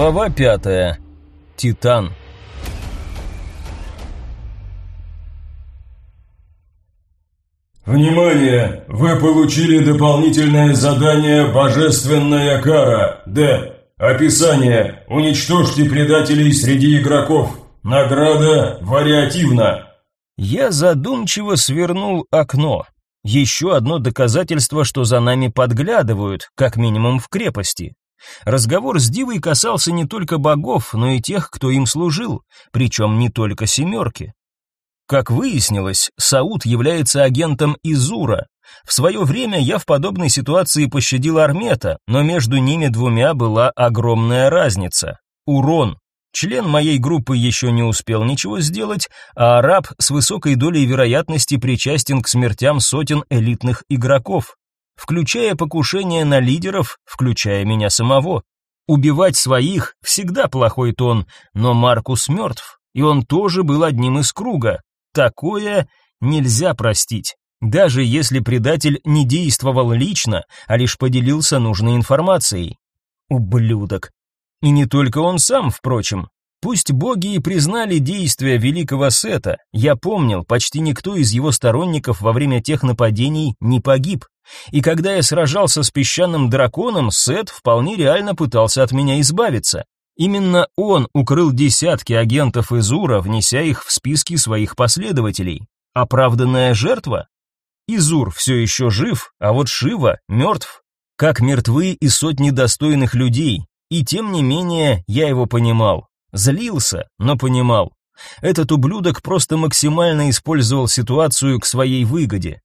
Глава пятая. Титан. Внимание! Вы получили дополнительное задание «Божественная кара». Д. Описание. Уничтожьте предателей среди игроков. Награда вариативна. Я задумчиво свернул окно. Еще одно доказательство, что за нами подглядывают, как минимум в крепости. Разговор с Дивой касался не только богов, но и тех, кто им служил, причем не только семерки. Как выяснилось, Сауд является агентом Изура. В свое время я в подобной ситуации пощадил Армета, но между ними двумя была огромная разница. Урон. Член моей группы еще не успел ничего сделать, а араб с высокой долей вероятности причастен к смертям сотен элитных игроков включая покушение на лидеров, включая меня самого. Убивать своих всегда плохой тон, но Маркус мертв, и он тоже был одним из круга. Такое нельзя простить, даже если предатель не действовал лично, а лишь поделился нужной информацией. Ублюдок. И не только он сам, впрочем. Пусть боги и признали действия великого Сета, я помнил, почти никто из его сторонников во время тех нападений не погиб. И когда я сражался с песчаным драконом, Сет вполне реально пытался от меня избавиться. Именно он укрыл десятки агентов Изура, внеся их в списки своих последователей. Оправданная жертва? Изур все еще жив, а вот Шива мертв. Как мертвы и сотни достойных людей. И тем не менее, я его понимал. Злился, но понимал. Этот ублюдок просто максимально использовал ситуацию к своей выгоде.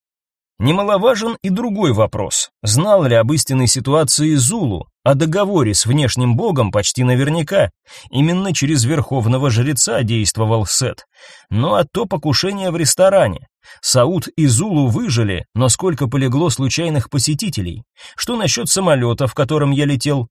Немаловажен и другой вопрос. Знал ли об истинной ситуации Зулу, о договоре с внешним богом почти наверняка. Именно через верховного жреца действовал Сет. Ну а то покушение в ресторане. Сауд и Зулу выжили, но сколько полегло случайных посетителей? Что насчет самолета, в котором я летел?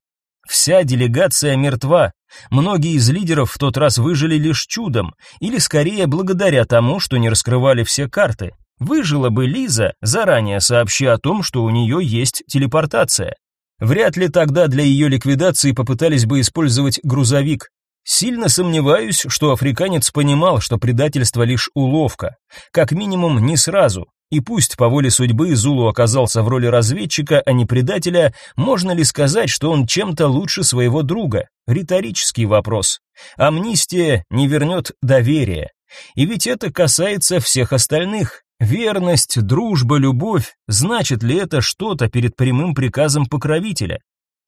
Вся делегация мертва. Многие из лидеров в тот раз выжили лишь чудом, или скорее благодаря тому, что не раскрывали все карты. Выжила бы Лиза, заранее сообща о том, что у нее есть телепортация. Вряд ли тогда для ее ликвидации попытались бы использовать грузовик. Сильно сомневаюсь, что африканец понимал, что предательство лишь уловка. Как минимум, не сразу. И пусть по воле судьбы Зулу оказался в роли разведчика, а не предателя, можно ли сказать, что он чем-то лучше своего друга? Риторический вопрос. Амнистия не вернет доверия. И ведь это касается всех остальных. Верность, дружба, любовь, значит ли это что-то перед прямым приказом покровителя?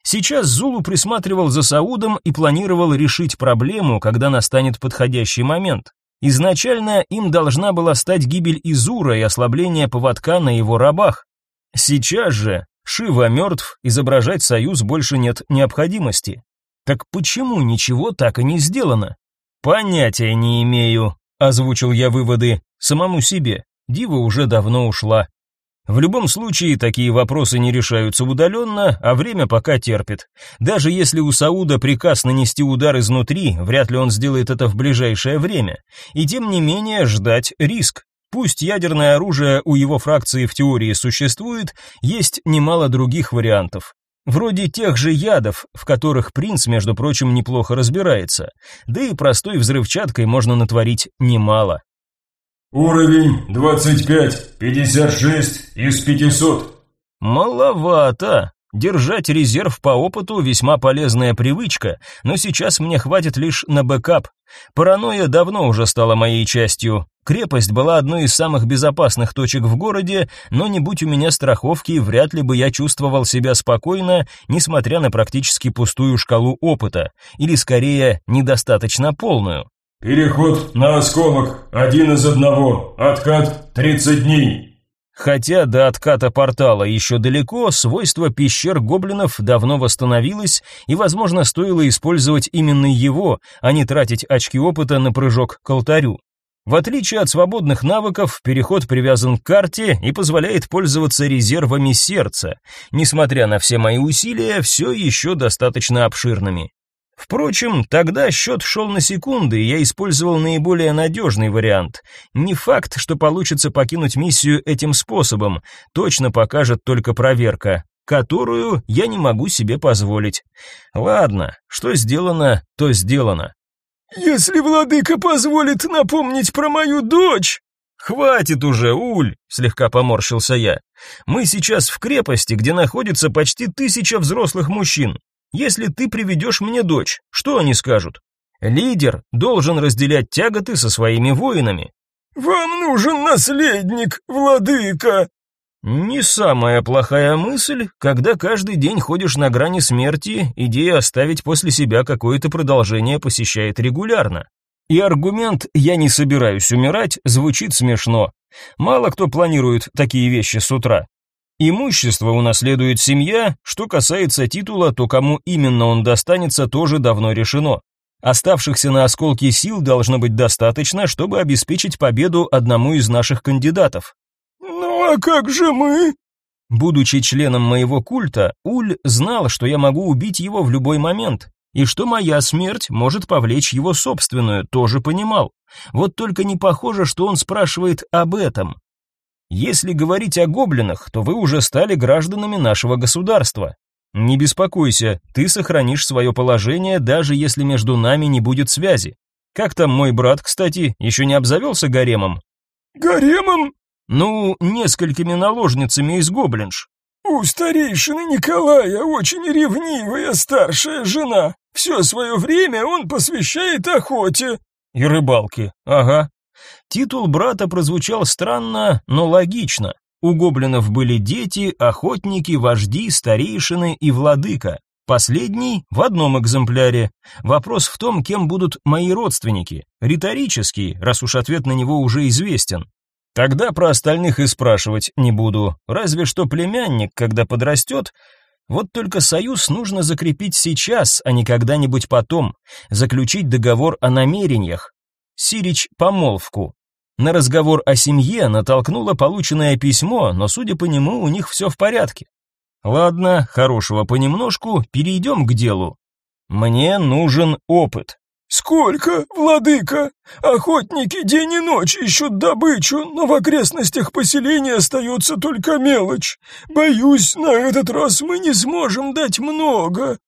Сейчас Зулу присматривал за Саудом и планировал решить проблему, когда настанет подходящий момент. Изначально им должна была стать гибель Изура и ослабление поводка на его рабах. Сейчас же Шива мертв, изображать союз больше нет необходимости. Так почему ничего так и не сделано? Понятия не имею, озвучил я выводы самому себе. Дива уже давно ушла. В любом случае, такие вопросы не решаются удаленно, а время пока терпит. Даже если у Сауда приказ нанести удар изнутри, вряд ли он сделает это в ближайшее время. И тем не менее, ждать риск. Пусть ядерное оружие у его фракции в теории существует, есть немало других вариантов. Вроде тех же ядов, в которых принц, между прочим, неплохо разбирается. Да и простой взрывчаткой можно натворить немало. Уровень 25, 56 из 500. Маловато. Держать резерв по опыту весьма полезная привычка, но сейчас мне хватит лишь на бэкап. Паранойя давно уже стала моей частью. Крепость была одной из самых безопасных точек в городе, но не будь у меня страховки, вряд ли бы я чувствовал себя спокойно, несмотря на практически пустую шкалу опыта, или скорее, недостаточно полную. Переход на осколок. Один из одного. Откат 30 дней. Хотя до отката портала еще далеко, свойство пещер гоблинов давно восстановилось, и, возможно, стоило использовать именно его, а не тратить очки опыта на прыжок к алтарю. В отличие от свободных навыков, переход привязан к карте и позволяет пользоваться резервами сердца, несмотря на все мои усилия, все еще достаточно обширными. Впрочем, тогда счет шел на секунды, и я использовал наиболее надежный вариант. Не факт, что получится покинуть миссию этим способом, точно покажет только проверка. которую я не могу себе позволить. Ладно, что сделано, то сделано. Если владыка позволит напомнить про мою дочь, «Хватит уже, Уль!» — слегка поморщился я. «Мы сейчас в крепости, где находится почти тысяча взрослых мужчин. Если ты приведешь мне дочь, что они скажут? Лидер должен разделять тяготы со своими воинами». «Вам нужен наследник, владыка!» Не самая плохая мысль, когда каждый день ходишь на грани смерти, идея оставить после себя какое-то продолжение посещает регулярно. И аргумент «я не собираюсь умирать» звучит смешно. Мало кто планирует такие вещи с утра. Имущество унаследует семья, что касается титула, то кому именно он достанется, тоже давно решено. Оставшихся на осколке сил должно быть достаточно, чтобы обеспечить победу одному из наших кандидатов. «Ну а как же мы?» Будучи членом моего культа, Уль знал, что я могу убить его в любой момент, и что моя смерть может повлечь его собственную, тоже понимал. Вот только не похоже, что он спрашивает об этом. Если говорить о гоблинах, то вы уже стали гражданами нашего государства. Не беспокойся, ты сохранишь свое положение, даже если между нами не будет связи. Как там мой брат, кстати, еще не обзавелся гаремом? Гаремом? Ну, несколькими наложницами из гоблинж. У старейшины Николая очень ревнивая старшая жена. Все свое время он посвящает охоте. И рыбалке, ага. Титул брата прозвучал странно, но логично. У гоблинов были дети, охотники, вожди, старейшины и владыка. Последний в одном экземпляре. Вопрос в том, кем будут мои родственники. Риторический, раз уж ответ на него уже известен. Тогда про остальных и спрашивать не буду. Разве что племянник, когда подрастет, вот только союз нужно закрепить сейчас, а не когда-нибудь потом, заключить договор о намерениях. Сирич помолвку. На разговор о семье натолкнуло полученное письмо, но, судя по нему, у них все в порядке. Ладно, хорошего понемножку, перейдем к делу. Мне нужен опыт. «Сколько, владыка? Охотники день и ночь ищут добычу, но в окрестностях поселения остается только мелочь. Боюсь, на этот раз мы не сможем дать много».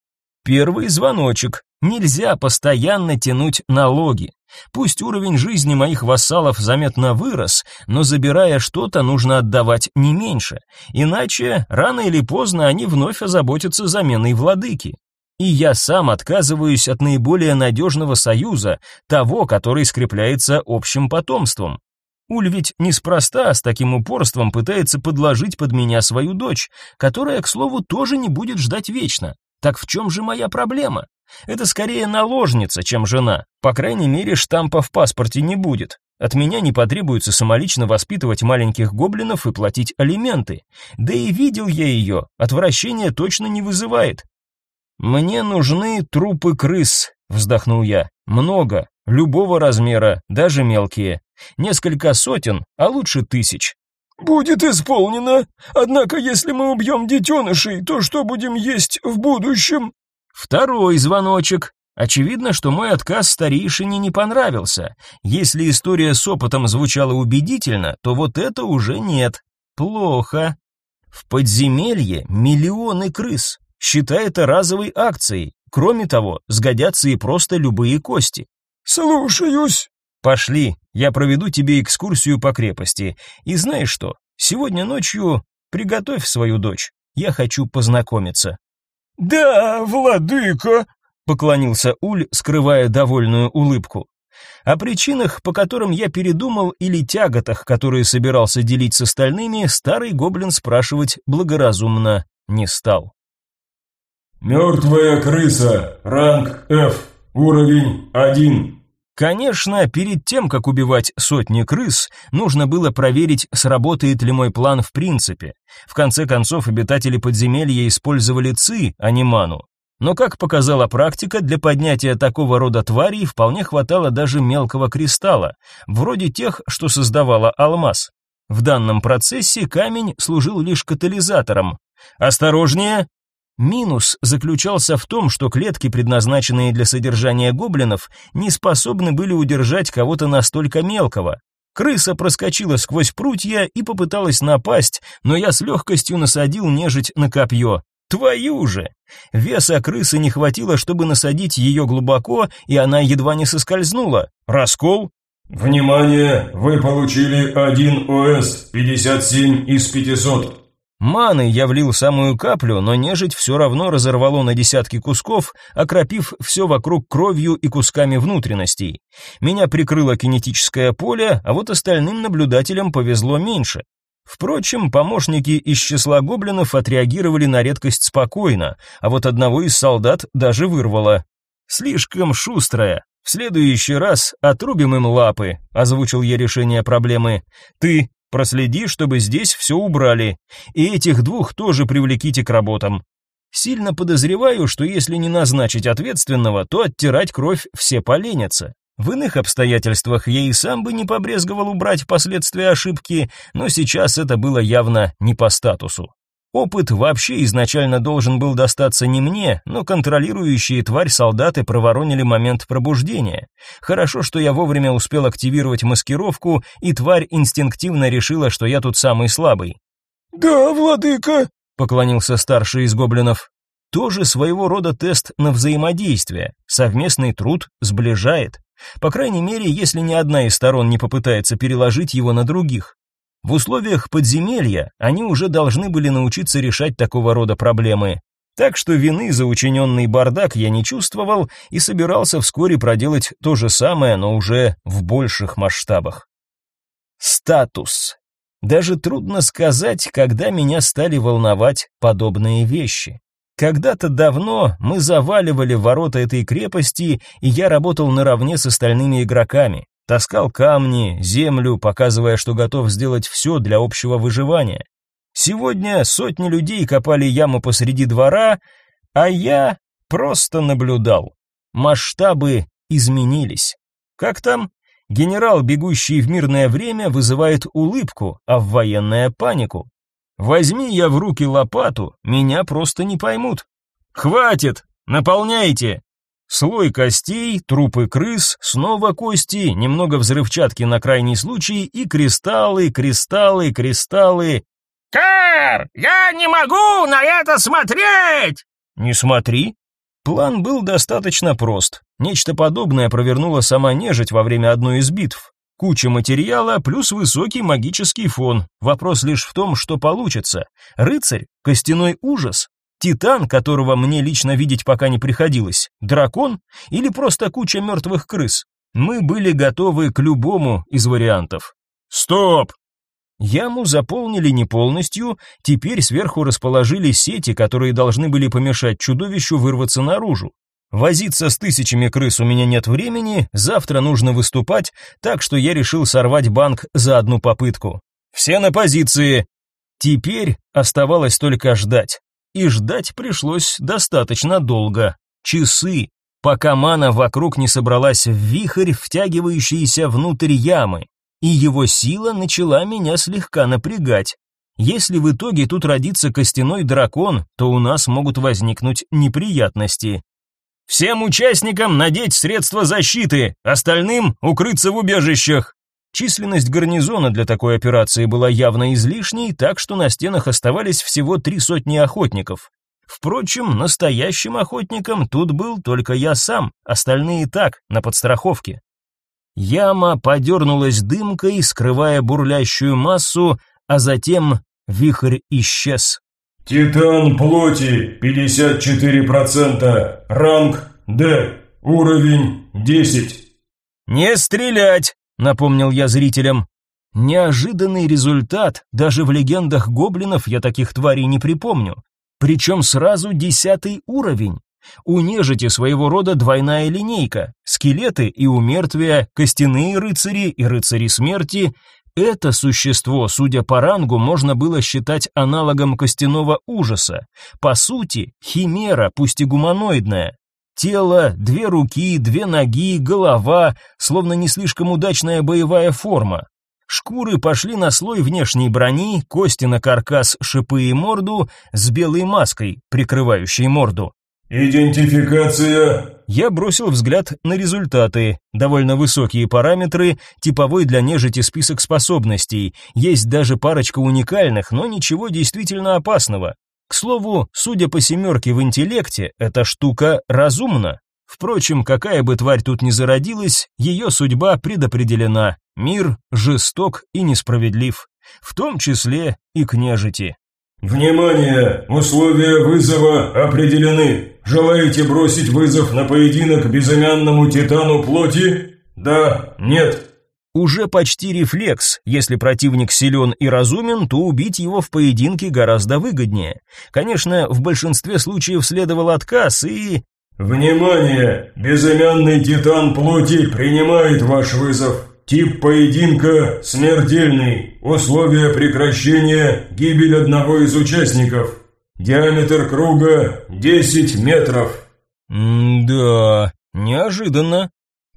Первый звоночек. Нельзя постоянно тянуть налоги. Пусть уровень жизни моих вассалов заметно вырос, но забирая что-то, нужно отдавать не меньше. Иначе, рано или поздно, они вновь озаботятся заменой владыки. И я сам отказываюсь от наиболее надежного союза, того, который скрепляется общим потомством. Уль ведь неспроста с таким упорством пытается подложить под меня свою дочь, которая, к слову, тоже не будет ждать вечно. Так в чем же моя проблема? Это скорее наложница, чем жена. По крайней мере, штампа в паспорте не будет. От меня не потребуется самолично воспитывать маленьких гоблинов и платить алименты. Да и видел я ее, отвращение точно не вызывает. «Мне нужны трупы крыс», — вздохнул я. «Много, любого размера, даже мелкие. Несколько сотен, а лучше тысяч». «Будет исполнено. Однако, если мы убьем детенышей, то что будем есть в будущем?» Второй звоночек. Очевидно, что мой отказ старейшине не понравился. Если история с опытом звучала убедительно, то вот это уже нет. Плохо. В подземелье миллионы крыс. Считай это разовой акцией. Кроме того, сгодятся и просто любые кости. Слушаюсь. Пошли, я проведу тебе экскурсию по крепости. И знаешь что? Сегодня ночью приготовь свою дочь. Я хочу познакомиться. Да, владыка, поклонился Уль, скрывая довольную улыбку. О причинах, по которым я передумал, или тяготах, которые собирался делить с остальными, старый гоблин спрашивать благоразумно не стал. Мертвая крыса, ранг F, уровень 1. Конечно, перед тем, как убивать сотни крыс, нужно было проверить, сработает ли мой план в принципе. В конце концов, обитатели подземелья использовали ци, а не ману. Но, как показала практика, для поднятия такого рода тварей вполне хватало даже мелкого кристалла, вроде тех, что создавала алмаз. В данном процессе камень служил лишь катализатором. «Осторожнее!» Минус заключался в том, что клетки, предназначенные для содержания гоблинов, не способны были удержать кого-то настолько мелкого. Крыса проскочила сквозь прутья и попыталась напасть, но я с легкостью насадил нежить на копье. Твою же! Веса крысы не хватило, чтобы насадить ее глубоко, и она едва не соскользнула. Раскол? Внимание! Вы получили один ОС, 57 из 500. Маны я влил самую каплю, но нежить все равно разорвало на десятки кусков, окропив все вокруг кровью и кусками внутренностей. Меня прикрыло кинетическое поле, а вот остальным наблюдателям повезло меньше. Впрочем, помощники из числа гоблинов отреагировали на редкость спокойно, а вот одного из солдат даже вырвало. Слишком шустрая. В следующий раз отрубим им лапы, озвучил я решение проблемы. Ты Проследи, чтобы здесь все убрали, и этих двух тоже привлеките к работам. Сильно подозреваю, что если не назначить ответственного, то оттирать кровь все поленятся. В иных обстоятельствах я и сам бы не побрезговал убрать последствия ошибки, но сейчас это было явно не по статусу. Опыт вообще изначально должен был достаться не мне, но контролирующие тварь солдаты проворонили момент пробуждения. Хорошо, что я вовремя успел активировать маскировку, и тварь инстинктивно решила, что я тут самый слабый. «Да, владыка», — поклонился старший из гоблинов. Тоже своего рода тест на взаимодействие. Совместный труд сближает. По крайней мере, если ни одна из сторон не попытается переложить его на других. В условиях подземелья они уже должны были научиться решать такого рода проблемы. Так что вины за учиненный бардак я не чувствовал и собирался вскоре проделать то же самое, но уже в больших масштабах. Статус. Даже трудно сказать, когда меня стали волновать подобные вещи. Когда-то давно мы заваливали ворота этой крепости, и я работал наравне с остальными игроками. Таскал камни, землю, показывая, что готов сделать все для общего выживания. Сегодня сотни людей копали яму посреди двора, а я просто наблюдал. Масштабы изменились. Как там? Генерал, бегущий в мирное время, вызывает улыбку, а в военное панику. Возьми я в руки лопату, меня просто не поймут. Хватит, наполняйте. Слой костей, трупы крыс, снова кости, немного взрывчатки на крайний случай и кристаллы, кристаллы, кристаллы. «Кэр, я не могу на это смотреть!» «Не смотри». План был достаточно прост. Нечто подобное провернула сама нежить во время одной из битв. Куча материала плюс высокий магический фон. Вопрос лишь в том, что получится. Рыцарь? Костяной ужас? Титан, которого мне лично видеть пока не приходилось, дракон или просто куча мертвых крыс. Мы были готовы к любому из вариантов. Стоп! Яму заполнили не полностью, теперь сверху расположили сети, которые должны были помешать чудовищу вырваться наружу. Возиться с тысячами крыс у меня нет времени, завтра нужно выступать, так что я решил сорвать банк за одну попытку. Все на позиции. Теперь оставалось только ждать и ждать пришлось достаточно долго. Часы, пока мана вокруг не собралась в вихрь, втягивающийся внутрь ямы, и его сила начала меня слегка напрягать. Если в итоге тут родится костяной дракон, то у нас могут возникнуть неприятности. Всем участникам надеть средства защиты, остальным укрыться в убежищах. Численность гарнизона для такой операции была явно излишней, так что на стенах оставались всего три сотни охотников. Впрочем, настоящим охотником тут был только я сам, остальные так, на подстраховке. Яма подернулась дымкой, скрывая бурлящую массу, а затем вихрь исчез. «Титан плоти, 54%, ранг Д, уровень 10». «Не стрелять!» Напомнил я зрителям. Неожиданный результат, даже в легендах гоблинов я таких тварей не припомню. Причем сразу десятый уровень. У нежити своего рода двойная линейка. Скелеты и умертвия, костяные рыцари и рыцари смерти. Это существо, судя по рангу, можно было считать аналогом костяного ужаса. По сути, химера, пусть и гуманоидная. Тело, две руки, две ноги, голова, словно не слишком удачная боевая форма. Шкуры пошли на слой внешней брони, кости на каркас, шипы и морду с белой маской, прикрывающей морду. Идентификация. Я бросил взгляд на результаты. Довольно высокие параметры, типовой для нежити список способностей. Есть даже парочка уникальных, но ничего действительно опасного. К слову, судя по семерке в интеллекте, эта штука разумна. Впрочем, какая бы тварь тут ни зародилась, ее судьба предопределена. Мир жесток и несправедлив, в том числе и к. Внимание! Условия вызова определены. Желаете бросить вызов на поединок безымянному титану плоти? Да, нет. Уже почти рефлекс. Если противник силен и разумен, то убить его в поединке гораздо выгоднее. Конечно, в большинстве случаев следовал отказ и... Внимание! Безымянный титан плоти принимает ваш вызов. Тип поединка смертельный. Условия прекращения гибель одного из участников. Диаметр круга 10 метров. М-да, неожиданно.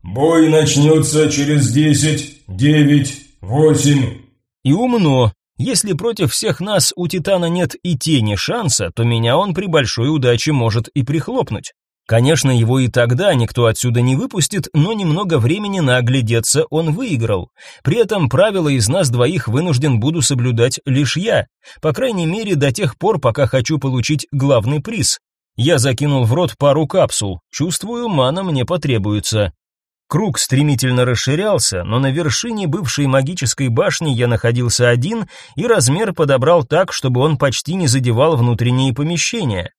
Бой начнется через 10, 9, 8. И умно. Если против всех нас у Титана нет и тени шанса, то меня он при большой удаче может и прихлопнуть. Конечно, его и тогда никто отсюда не выпустит, но немного времени на оглядеться он выиграл. При этом правила из нас двоих вынужден буду соблюдать лишь я, по крайней мере до тех пор, пока хочу получить главный приз. Я закинул в рот пару капсул, чувствую, мана мне потребуется. Круг стремительно расширялся, но на вершине бывшей магической башни я находился один и размер подобрал так, чтобы он почти не задевал внутренние помещения.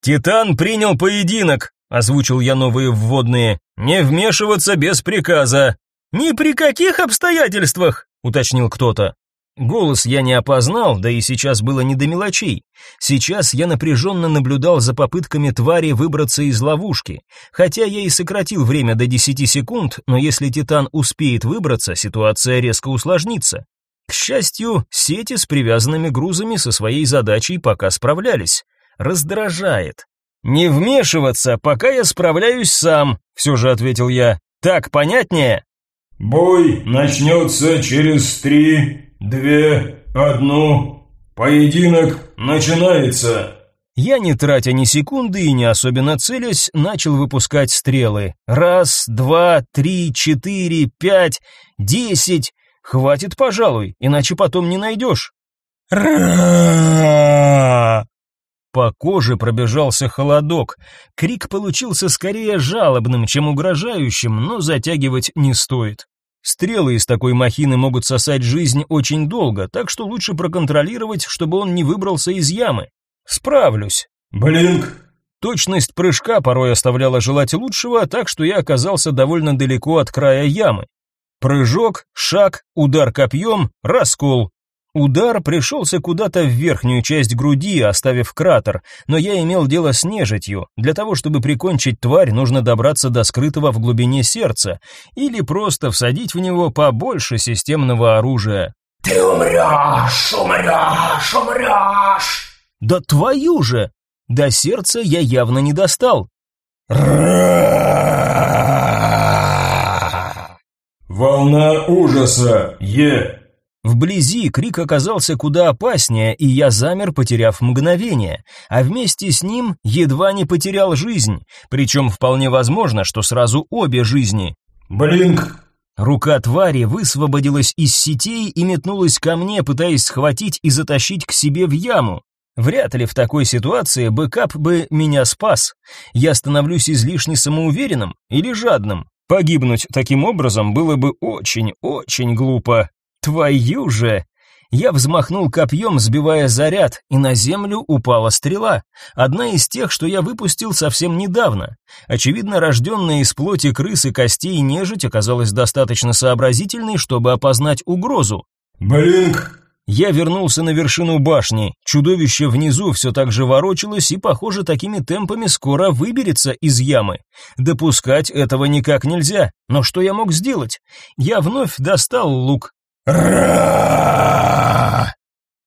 «Титан принял поединок», — озвучил я новые вводные. «Не вмешиваться без приказа». «Ни при каких обстоятельствах», — уточнил кто-то. Голос я не опознал, да и сейчас было не до мелочей. Сейчас я напряженно наблюдал за попытками твари выбраться из ловушки. Хотя я и сократил время до 10 секунд, но если Титан успеет выбраться, ситуация резко усложнится. К счастью, сети с привязанными грузами со своей задачей пока справлялись раздражает. «Не вмешиваться, пока я справляюсь сам», — все же ответил я. «Так понятнее?» «Бой начнется через три, две, одну. Поединок начинается». Я, не тратя ни секунды и не особенно целясь, начал выпускать стрелы. Раз, два, три, четыре, пять, десять. Хватит, пожалуй, иначе потом не найдешь. Ра! По коже пробежался холодок. Крик получился скорее жалобным, чем угрожающим, но затягивать не стоит. Стрелы из такой махины могут сосать жизнь очень долго, так что лучше проконтролировать, чтобы он не выбрался из ямы. Справлюсь. Блинк. Точность прыжка порой оставляла желать лучшего, так что я оказался довольно далеко от края ямы. Прыжок, шаг, удар копьем, раскол. Удар пришелся куда-то в верхнюю часть груди, оставив кратер, но я имел дело с нежитью. Для того, чтобы прикончить тварь, нужно добраться до скрытого в глубине сердца или просто всадить в него побольше системного оружия. «Ты умрешь, умрешь, умрешь!» «Да твою же!» До сердца я явно не достал. Волна ужаса, Е. Вблизи крик оказался куда опаснее, и я замер, потеряв мгновение, а вместе с ним едва не потерял жизнь, причем вполне возможно, что сразу обе жизни. Блинк! Рука твари высвободилась из сетей и метнулась ко мне, пытаясь схватить и затащить к себе в яму. Вряд ли в такой ситуации бэкап бы меня спас. Я становлюсь излишне самоуверенным или жадным. Погибнуть таким образом было бы очень-очень глупо. Твою же! Я взмахнул копьем, сбивая заряд, и на землю упала стрела. Одна из тех, что я выпустил совсем недавно. Очевидно, рожденная из плоти крысы костей нежить оказалась достаточно сообразительной, чтобы опознать угрозу. Блинк! Я вернулся на вершину башни. Чудовище внизу все так же ворочалось и, похоже, такими темпами скоро выберется из ямы. Допускать этого никак нельзя. Но что я мог сделать? Я вновь достал лук, на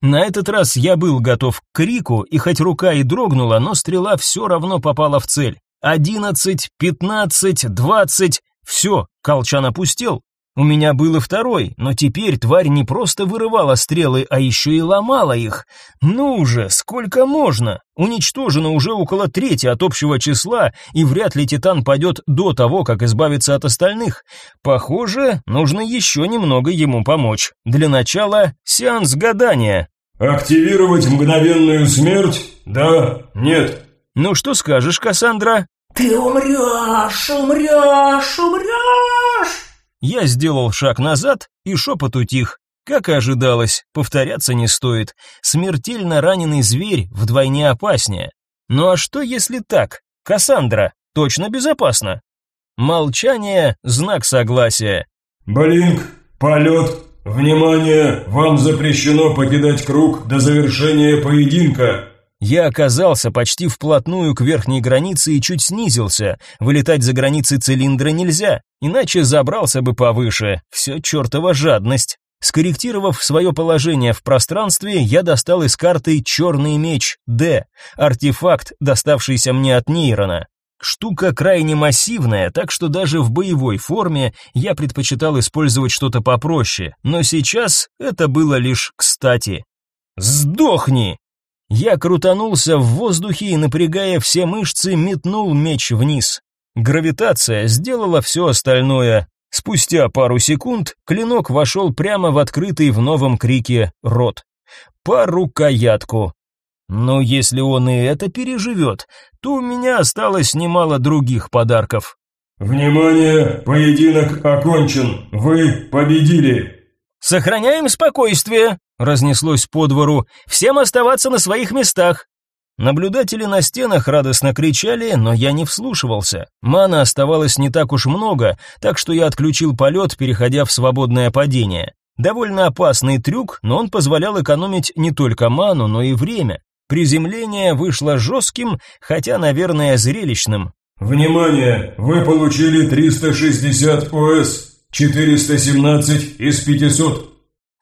этот раз я был готов к крику, и хоть рука и дрогнула, но стрела все равно попала в цель. Одиннадцать, пятнадцать, двадцать... Все, колчан опустел. У меня был и второй, но теперь тварь не просто вырывала стрелы, а еще и ломала их. Ну уже, сколько можно? Уничтожено уже около трети от общего числа, и вряд ли Титан падет до того, как избавиться от остальных. Похоже, нужно еще немного ему помочь. Для начала сеанс гадания. «Активировать мгновенную смерть? Да? Нет?» «Ну что скажешь, Кассандра?» «Ты умрешь, умрешь, умрешь!» Я сделал шаг назад, и шепот утих. Как и ожидалось, повторяться не стоит. Смертельно раненый зверь вдвойне опаснее. Ну а что если так? Кассандра, точно безопасно. Молчание – знак согласия. «Блинк, полет, внимание, вам запрещено покидать круг до завершения поединка». Я оказался почти вплотную к верхней границе и чуть снизился. Вылетать за границы цилиндра нельзя, иначе забрался бы повыше. Все чертова жадность. Скорректировав свое положение в пространстве, я достал из карты черный меч Д, артефакт, доставшийся мне от Нейрона. Штука крайне массивная, так что даже в боевой форме я предпочитал использовать что-то попроще, но сейчас это было лишь кстати. «Сдохни!» Я крутанулся в воздухе и, напрягая все мышцы, метнул меч вниз. Гравитация сделала все остальное. Спустя пару секунд клинок вошел прямо в открытый в новом крике рот. По рукоятку. Но если он и это переживет, то у меня осталось немало других подарков. «Внимание! Поединок окончен! Вы победили!» «Сохраняем спокойствие!» Разнеслось по двору. Всем оставаться на своих местах. Наблюдатели на стенах радостно кричали, но я не вслушивался. Мана оставалось не так уж много, так что я отключил полет, переходя в свободное падение. Довольно опасный трюк, но он позволял экономить не только ману, но и время. Приземление вышло жестким, хотя, наверное, зрелищным. «Внимание! Вы получили 360 ОС, 417 из 500.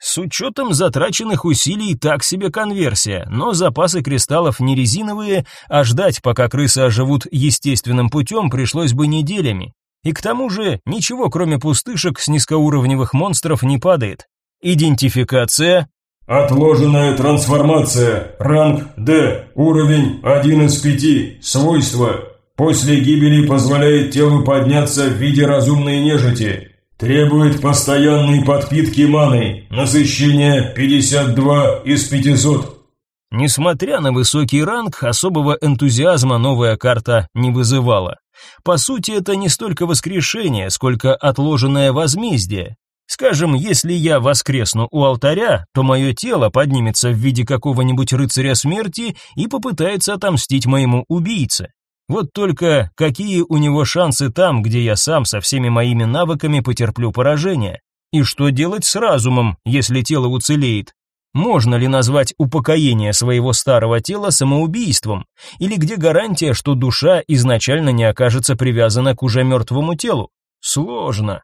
С учетом затраченных усилий так себе конверсия, но запасы кристаллов не резиновые, а ждать, пока крысы оживут естественным путем, пришлось бы неделями. И к тому же ничего, кроме пустышек с низкоуровневых монстров, не падает. Идентификация. Отложенная трансформация. Ранг D. Уровень 1 из 5. Свойства. После гибели позволяет телу подняться в виде разумной нежити. Требует постоянной подпитки маной. Насыщение 52 из 500. Несмотря на высокий ранг, особого энтузиазма новая карта не вызывала. По сути, это не столько воскрешение, сколько отложенное возмездие. Скажем, если я воскресну у алтаря, то мое тело поднимется в виде какого-нибудь рыцаря смерти и попытается отомстить моему убийце. Вот только какие у него шансы там, где я сам со всеми моими навыками потерплю поражение? И что делать с разумом, если тело уцелеет? Можно ли назвать упокоение своего старого тела самоубийством? Или где гарантия, что душа изначально не окажется привязана к уже мертвому телу? Сложно.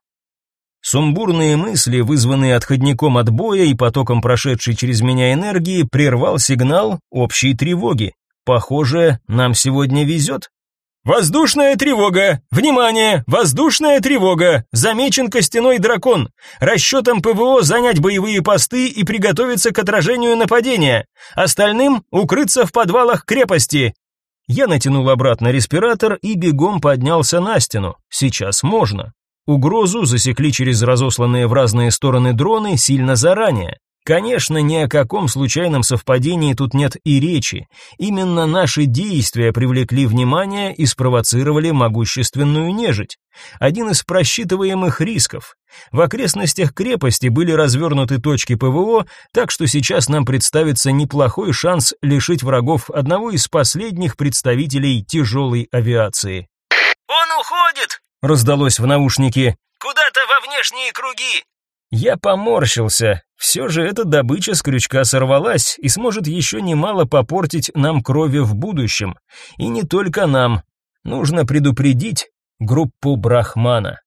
Сумбурные мысли, вызванные отходником от боя и потоком прошедшей через меня энергии, прервал сигнал общей тревоги. Похоже, нам сегодня везет. Воздушная тревога! Внимание! Воздушная тревога! Замечен костяной дракон. Расчетом ПВО занять боевые посты и приготовиться к отражению нападения. Остальным укрыться в подвалах крепости. Я натянул обратно респиратор и бегом поднялся на стену. Сейчас можно. Угрозу засекли через разосланные в разные стороны дроны сильно заранее. Конечно, ни о каком случайном совпадении тут нет и речи. Именно наши действия привлекли внимание и спровоцировали могущественную нежить. Один из просчитываемых рисков. В окрестностях крепости были развернуты точки ПВО, так что сейчас нам представится неплохой шанс лишить врагов одного из последних представителей тяжелой авиации. «Он уходит!» — раздалось в наушнике. «Куда-то во внешние круги!» Я поморщился. Все же эта добыча с крючка сорвалась и сможет еще немало попортить нам крови в будущем. И не только нам. Нужно предупредить группу Брахмана.